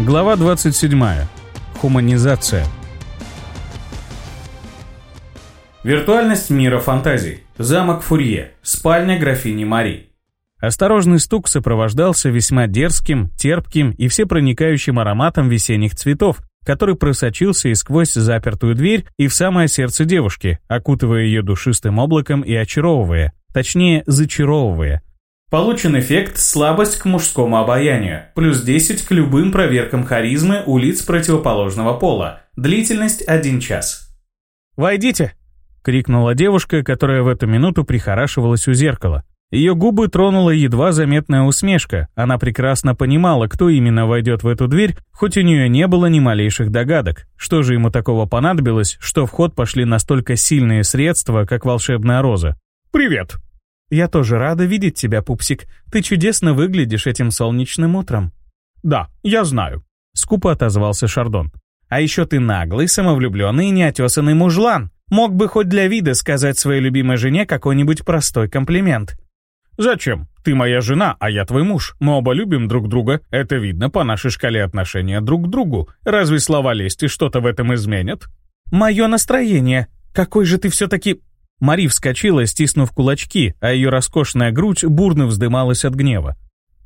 Глава 27. Хуманизация. Виртуальность мира фантазий. Замок Фурье. Спальня графини Мари. Осторожный стук сопровождался весьма дерзким, терпким и всепроникающим ароматом весенних цветов, который просочился и сквозь запертую дверь и в самое сердце девушки, окутывая ее душистым облаком и очаровывая, точнее, зачаровывая – Получен эффект слабость к мужскому обаянию, плюс 10 к любым проверкам харизмы у лиц противоположного пола. Длительность 1 час. «Войдите!» — крикнула девушка, которая в эту минуту прихорашивалась у зеркала. Ее губы тронула едва заметная усмешка. Она прекрасно понимала, кто именно войдет в эту дверь, хоть у нее не было ни малейших догадок. Что же ему такого понадобилось, что в ход пошли настолько сильные средства, как волшебная роза? «Привет!» «Я тоже рада видеть тебя, пупсик. Ты чудесно выглядишь этим солнечным утром». «Да, я знаю», — скупо отозвался Шардон. «А еще ты наглый, самовлюбленный и неотесанный мужлан. Мог бы хоть для вида сказать своей любимой жене какой-нибудь простой комплимент». «Зачем? Ты моя жена, а я твой муж. Мы оба любим друг друга. Это видно по нашей шкале отношения друг к другу. Разве слова лести что-то в этом изменят?» «Мое настроение. Какой же ты все-таки Мари вскочила, стиснув кулачки, а ее роскошная грудь бурно вздымалась от гнева.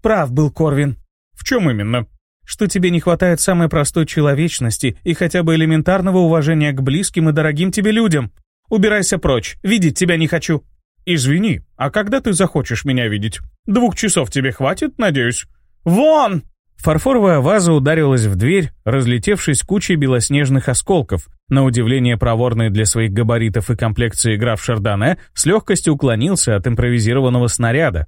«Прав был Корвин». «В чем именно?» «Что тебе не хватает самой простой человечности и хотя бы элементарного уважения к близким и дорогим тебе людям. Убирайся прочь, видеть тебя не хочу». «Извини, а когда ты захочешь меня видеть? Двух часов тебе хватит, надеюсь?» «Вон!» Фарфоровая ваза ударилась в дверь, разлетевшись кучей белоснежных осколков. На удивление проворный для своих габаритов и комплекции граф Шардане с легкостью уклонился от импровизированного снаряда.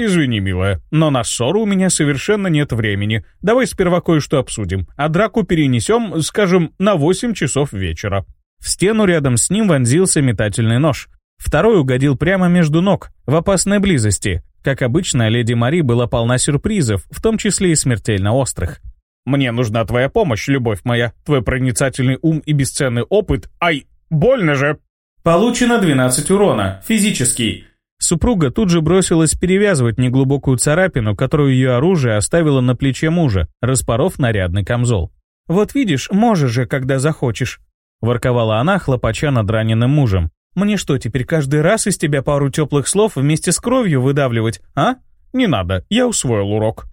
«Извини, милая, но на ссору у меня совершенно нет времени. Давай сперва кое-что обсудим, а драку перенесем, скажем, на 8 часов вечера». В стену рядом с ним вонзился метательный нож. Второй угодил прямо между ног, в опасной близости. Как обычно, леди Мари была полна сюрпризов, в том числе и смертельно острых. «Мне нужна твоя помощь, любовь моя, твой проницательный ум и бесценный опыт. Ай, больно же!» Получено 12 урона, физический. Супруга тут же бросилась перевязывать неглубокую царапину, которую ее оружие оставило на плече мужа, распоров нарядный камзол. «Вот видишь, можешь же, когда захочешь», – ворковала она, хлопача над раненым мужем. Мне что, теперь каждый раз из тебя пару теплых слов вместе с кровью выдавливать, а? Не надо, я усвоил урок.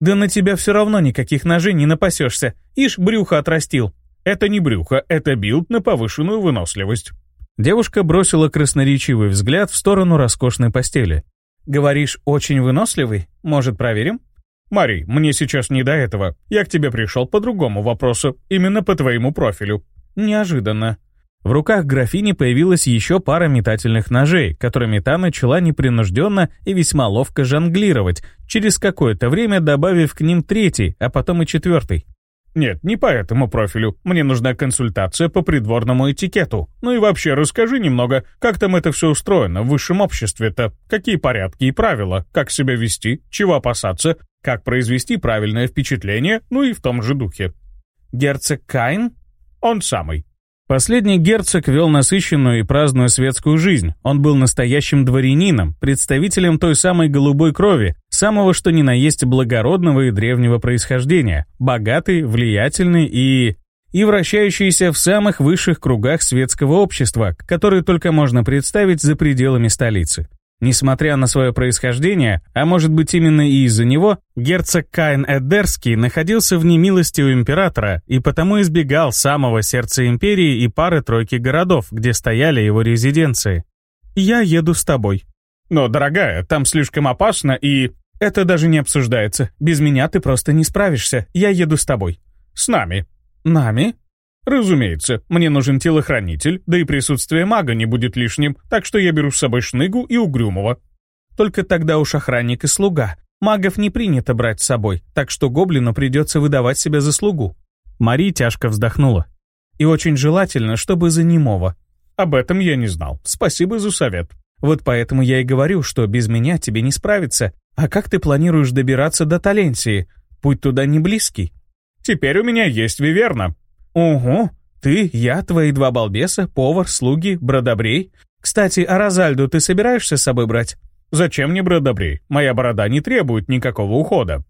Да на тебя все равно никаких ножей не напасешься. Ишь, брюхо отрастил. Это не брюхо, это билд на повышенную выносливость. Девушка бросила красноречивый взгляд в сторону роскошной постели. «Говоришь, очень выносливый? Может, проверим?» «Мари, мне сейчас не до этого. Я к тебе пришел по другому вопросу, именно по твоему профилю». «Неожиданно», в руках графини появилась еще пара метательных ножей, которыми та начала непринужденно и весьма ловко жонглировать, через какое-то время добавив к ним третий, а потом и четвертый. «Нет, не по этому профилю. Мне нужна консультация по придворному этикету. Ну и вообще, расскажи немного, как там это все устроено в высшем обществе-то? Какие порядки и правила? Как себя вести? Чего опасаться? Как произвести правильное впечатление? Ну и в том же духе». «Герцог Кайн?» «Он самый. Последний герцог вел насыщенную и праздную светскую жизнь. Он был настоящим дворянином, представителем той самой голубой крови, самого что ни на есть благородного и древнего происхождения, богатый, влиятельный и... и вращающийся в самых высших кругах светского общества, которые только можно представить за пределами столицы. Несмотря на свое происхождение, а может быть именно и из-за него, герцог Каин Эдерский находился в немилости у императора и потому избегал самого сердца империи и пары-тройки городов, где стояли его резиденции. «Я еду с тобой». «Но, дорогая, там слишком опасно и...» «Это даже не обсуждается. Без меня ты просто не справишься. Я еду с тобой». «С нами». «Нами?» Разумеется, мне нужен телохранитель, да и присутствие мага не будет лишним, так что я беру с собой шныгу и угрюмого. Только тогда уж охранник и слуга. Магов не принято брать с собой, так что гоблину придется выдавать себя за слугу. Мари тяжко вздохнула. И очень желательно, чтобы за немого. Об этом я не знал. Спасибо за совет. Вот поэтому я и говорю, что без меня тебе не справиться. А как ты планируешь добираться до Таленсии? Путь туда не близкий. Теперь у меня есть Виверна, «Угу, ты, я, твои два балбеса, повар, слуги, бродобрей. Кстати, а Розальду ты собираешься с собой брать?» «Зачем мне бродобрей? Моя борода не требует никакого ухода».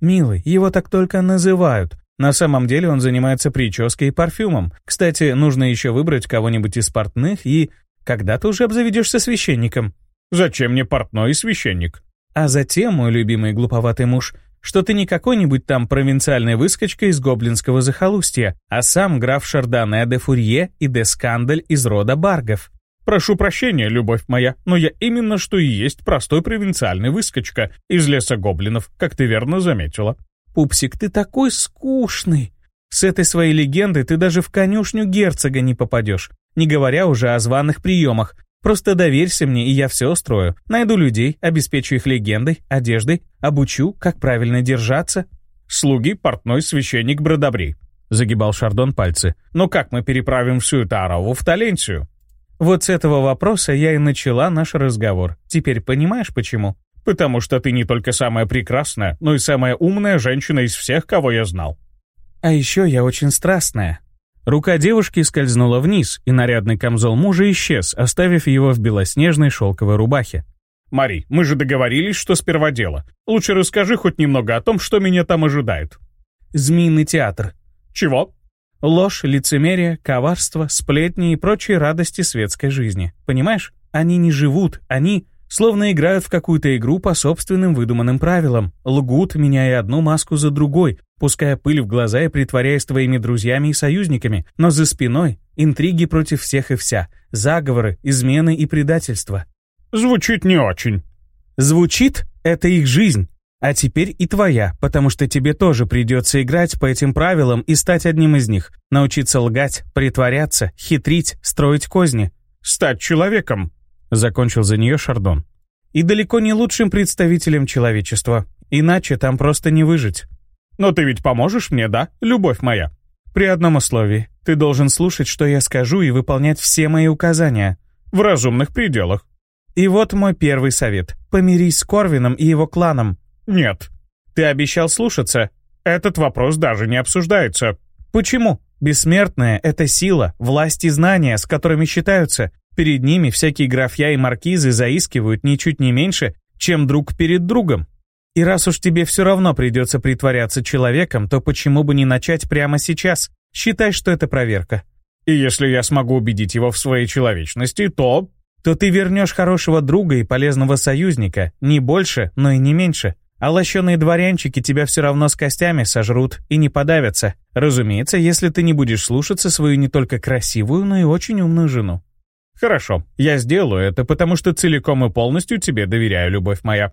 «Милый, его так только называют. На самом деле он занимается прической и парфюмом. Кстати, нужно еще выбрать кого-нибудь из портных и... Когда ты уже обзаведешься священником?» «Зачем мне портной и священник?» «А затем, мой любимый глуповатый муж, что ты не какой-нибудь там провинциальная выскочка из гоблинского захолустья, а сам граф Шардане де Фурье и де Скандаль из рода Баргов. «Прошу прощения, любовь моя, но я именно что и есть простой провинциальный выскочка из леса гоблинов, как ты верно заметила». «Пупсик, ты такой скучный!» С этой своей легендой ты даже в конюшню герцога не попадешь, не говоря уже о званых приемах, Просто доверься мне, и я все устрою. Найду людей, обеспечу их легендой, одеждой, обучу, как правильно держаться». «Слуги, портной, священник, бродобри», — загибал Шардон пальцы. «Но как мы переправим всю эту араву в Таленсию?» Вот с этого вопроса я и начала наш разговор. Теперь понимаешь, почему? Потому что ты не только самая прекрасная, но и самая умная женщина из всех, кого я знал. А еще я очень страстная, Рука девушки скользнула вниз, и нарядный камзол мужа исчез, оставив его в белоснежной шелковой рубахе. «Мари, мы же договорились, что сперва дело. Лучше расскажи хоть немного о том, что меня там ожидает». «Змеиный театр». «Чего?» Ложь, лицемерие, коварство, сплетни и прочие радости светской жизни. Понимаешь? Они не живут, они Словно играют в какую-то игру по собственным выдуманным правилам, лгут, меняя одну маску за другой, пуская пыль в глаза и притворяясь твоими друзьями и союзниками, но за спиной интриги против всех и вся, заговоры, измены и предательства. Звучит не очень. Звучит — это их жизнь. А теперь и твоя, потому что тебе тоже придется играть по этим правилам и стать одним из них. Научиться лгать, притворяться, хитрить, строить козни. Стать человеком закончил за нее Шардон. «И далеко не лучшим представителем человечества. Иначе там просто не выжить». «Но ты ведь поможешь мне, да, любовь моя?» «При одном условии. Ты должен слушать, что я скажу, и выполнять все мои указания». «В разумных пределах». «И вот мой первый совет. Помирись с Корвином и его кланом». «Нет». «Ты обещал слушаться?» «Этот вопрос даже не обсуждается». «Почему?» Бессмертная — это сила, власть и знания, с которыми считаются. Перед ними всякие графья и маркизы заискивают ничуть не меньше, чем друг перед другом. И раз уж тебе все равно придется притворяться человеком, то почему бы не начать прямо сейчас? Считай, что это проверка. И если я смогу убедить его в своей человечности, то... То ты вернешь хорошего друга и полезного союзника, не больше, но и не меньше. А лощеные дворянчики тебя все равно с костями сожрут и не подавятся. Разумеется, если ты не будешь слушаться свою не только красивую, но и очень умную жену. «Хорошо, я сделаю это, потому что целиком и полностью тебе доверяю, любовь моя».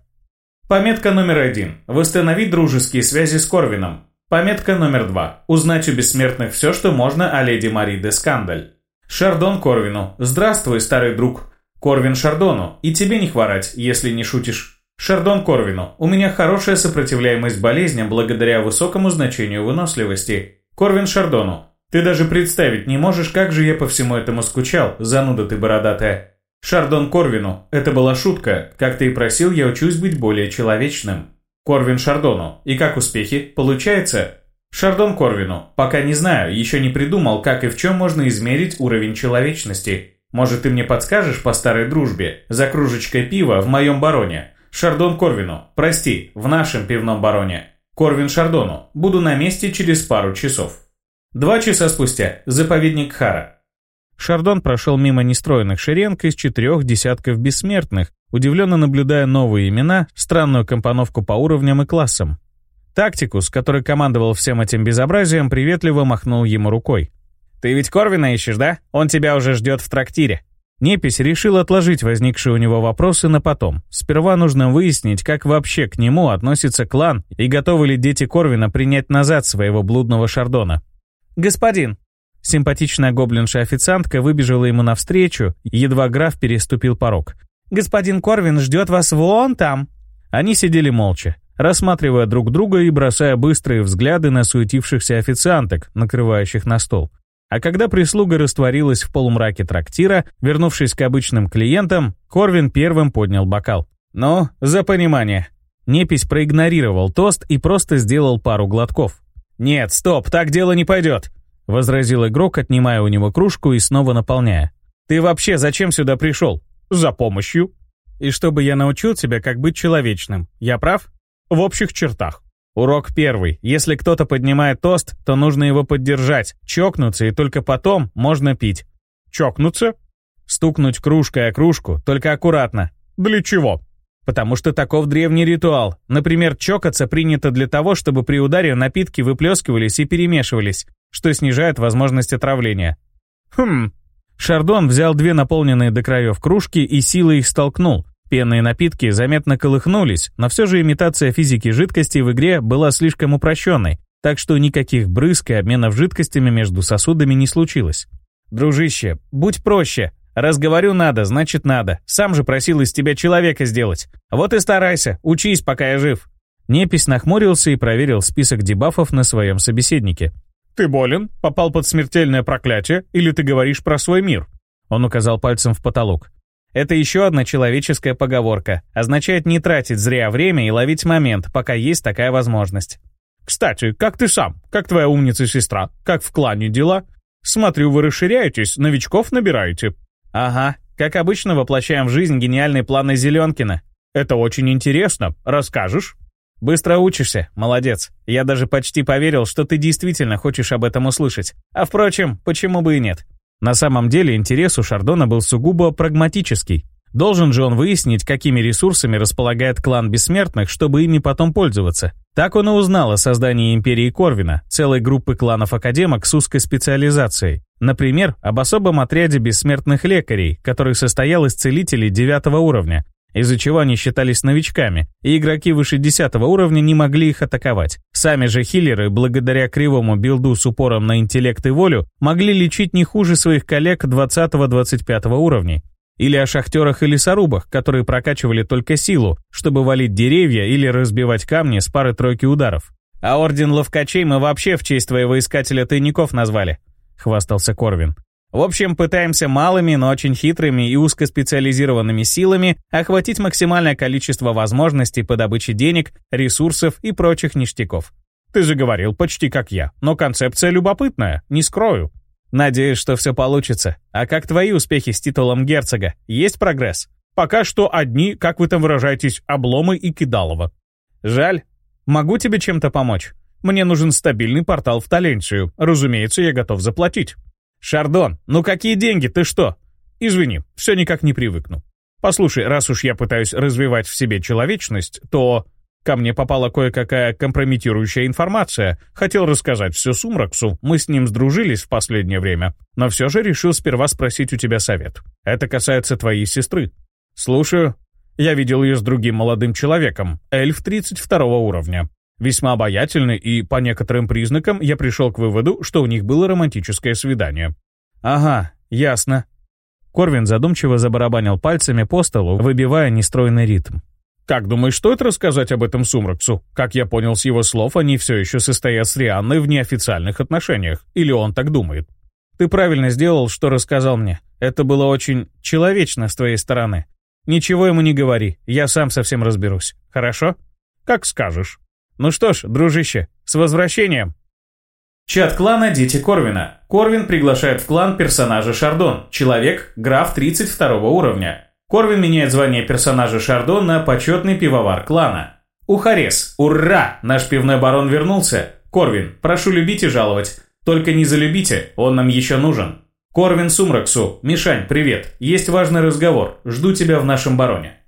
Пометка номер один. Восстановить дружеские связи с Корвином. Пометка номер два. Узнать у бессмертных все, что можно о леди Мари де Скандаль. Шардон Корвину. Здравствуй, старый друг. Корвин Шардону. И тебе не хворать, если не шутишь. Шардон Корвину. У меня хорошая сопротивляемость болезням благодаря высокому значению выносливости. Корвин Шардону. Ты даже представить не можешь, как же я по всему этому скучал, зануда ты бородатая. Шардон Корвину, это была шутка. Как ты и просил, я учусь быть более человечным. Корвин Шардону, и как успехи? Получается? Шардон Корвину, пока не знаю, еще не придумал, как и в чем можно измерить уровень человечности. Может, ты мне подскажешь по старой дружбе, за кружечкой пива в моем бароне? Шардон Корвину, прости, в нашем пивном бароне. Корвин Шардону, буду на месте через пару часов. Два часа спустя. Заповедник Хара. Шардон прошел мимо нестроенных шеренг из четырех десятков бессмертных, удивленно наблюдая новые имена, странную компоновку по уровням и классам. Тактикус, который командовал всем этим безобразием, приветливо махнул ему рукой. «Ты ведь Корвина ищешь, да? Он тебя уже ждет в трактире». Непись решил отложить возникшие у него вопросы на потом. Сперва нужно выяснить, как вообще к нему относится клан и готовы ли дети Корвина принять назад своего блудного Шардона. «Господин!» Симпатичная гоблинша-официантка выбежала ему навстречу, едва граф переступил порог. «Господин Корвин ждет вас вон там!» Они сидели молча, рассматривая друг друга и бросая быстрые взгляды на суетившихся официанток, накрывающих на стол. А когда прислуга растворилась в полумраке трактира, вернувшись к обычным клиентам, Корвин первым поднял бокал. «Ну, за понимание!» Непись проигнорировал тост и просто сделал пару глотков. «Нет, стоп, так дело не пойдет», — возразил игрок, отнимая у него кружку и снова наполняя. «Ты вообще зачем сюда пришел?» «За помощью». «И чтобы я научил тебя, как быть человечным. Я прав?» «В общих чертах». Урок первый. Если кто-то поднимает тост, то нужно его поддержать, чокнуться, и только потом можно пить. Чокнуться? Стукнуть кружкой о кружку, только аккуратно. Для чего? Потому что таков древний ритуал. Например, чокаться принято для того, чтобы при ударе напитки выплескивались и перемешивались, что снижает возможность отравления. Хм. Шардон взял две наполненные до краев кружки и силой их столкнул. Пенные напитки заметно колыхнулись, но все же имитация физики жидкости в игре была слишком упрощенной, так что никаких брызг и обменов жидкостями между сосудами не случилось. «Дружище, будь проще, Раз говорю надо, значит надо. Сам же просил из тебя человека сделать. Вот и старайся, учись, пока я жив». Непись нахмурился и проверил список дебафов на своем собеседнике. «Ты болен? Попал под смертельное проклятие? Или ты говоришь про свой мир?» Он указал пальцем в потолок. Это еще одна человеческая поговорка. Означает не тратить зря время и ловить момент, пока есть такая возможность. «Кстати, как ты сам? Как твоя умница сестра? Как в клане дела? Смотрю, вы расширяетесь, новичков набираете. Ага, как обычно воплощаем в жизнь гениальные планы Зеленкина. Это очень интересно, расскажешь? Быстро учишься, молодец. Я даже почти поверил, что ты действительно хочешь об этом услышать. А впрочем, почему бы и нет? На самом деле интерес у Шардона был сугубо прагматический. Должен же он выяснить, какими ресурсами располагает клан бессмертных, чтобы ими потом пользоваться. Так он и узнал о создании империи Корвина, целой группы кланов-академок с узкой специализацией. Например, об особом отряде бессмертных лекарей, который состоял из целителей девятого уровня, из-за чего они считались новичками, и игроки выше 10 уровня не могли их атаковать. Сами же хиллеры, благодаря кривому билду с упором на интеллект и волю, могли лечить не хуже своих коллег 20-25 уровней. Или о шахтерах и лесорубах, которые прокачивали только силу, чтобы валить деревья или разбивать камни с пары-тройки ударов. А орден ловкачей мы вообще в честь твоего искателя тайников назвали», — хвастался Корвин. В общем, пытаемся малыми, но очень хитрыми и узкоспециализированными силами охватить максимальное количество возможностей по добыче денег, ресурсов и прочих ништяков. Ты же говорил почти как я, но концепция любопытная, не скрою. Надеюсь, что все получится. А как твои успехи с титулом герцога? Есть прогресс? Пока что одни, как вы там выражаетесь, обломы и кидалово. Жаль. Могу тебе чем-то помочь? Мне нужен стабильный портал в Таленцию. Разумеется, я готов заплатить. Шардон, ну какие деньги, ты что? Извини, все никак не привыкну. Послушай, раз уж я пытаюсь развивать в себе человечность, то... Ко мне попала кое-какая компрометирующая информация. Хотел рассказать все Сумраксу, мы с ним сдружились в последнее время. Но все же решил сперва спросить у тебя совет. Это касается твоей сестры. Слушаю. Я видел ее с другим молодым человеком, эльф 32 уровня. Весьма обаятельный, и по некоторым признакам я пришел к выводу, что у них было романтическое свидание. Ага, ясно. Корвин задумчиво забарабанил пальцами по столу, выбивая нестройный ритм. Как думаешь, стоит рассказать об этом Сумраксу? Как я понял с его слов, они все еще состоят с Рианной в неофициальных отношениях. Или он так думает?» «Ты правильно сделал, что рассказал мне. Это было очень человечно с твоей стороны. Ничего ему не говори, я сам совсем разберусь. Хорошо?» «Как скажешь». «Ну что ж, дружище, с возвращением!» Чат клана «Дети Корвина». Корвин приглашает в клан персонажа Шардон, человек, граф 32 уровня. Корвин меняет звание персонажа Шардо на почетный пивовар клана. Ухарес, ура! Наш пивной барон вернулся. Корвин, прошу любить и жаловать. Только не залюбите, он нам еще нужен. Корвин Сумраксу, Мишань, привет. Есть важный разговор. Жду тебя в нашем бароне.